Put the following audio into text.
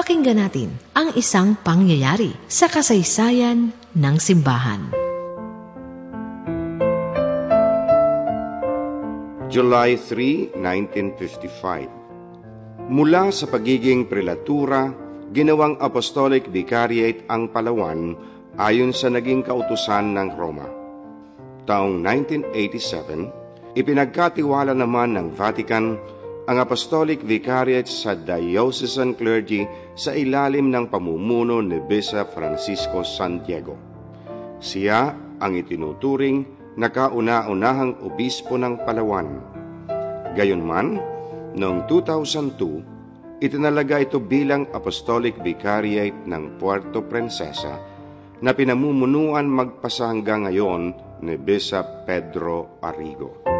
Pakinggan natin ang isang pangyayari sa kasaysayan ng simbahan. July 3, 1955 Mula sa pagiging prelatura, ginawang apostolic vicariate ang Palawan ayon sa naging kautusan ng Roma. Taong 1987, ipinagkatiwala naman ng Vatican ang apostolic vicariate sa diocesan clergy sa ilalim ng pamumuno ni Bishop Francisco Santiago. Siya ang itinuturing na kauna-unahang obispo ng Palawan. Gayunman, noong 2002, itinalaga ito bilang apostolic vicariate ng Puerto Princesa na pinamumunuan magpasa hanggang ngayon ni Bishop Pedro Arrigo.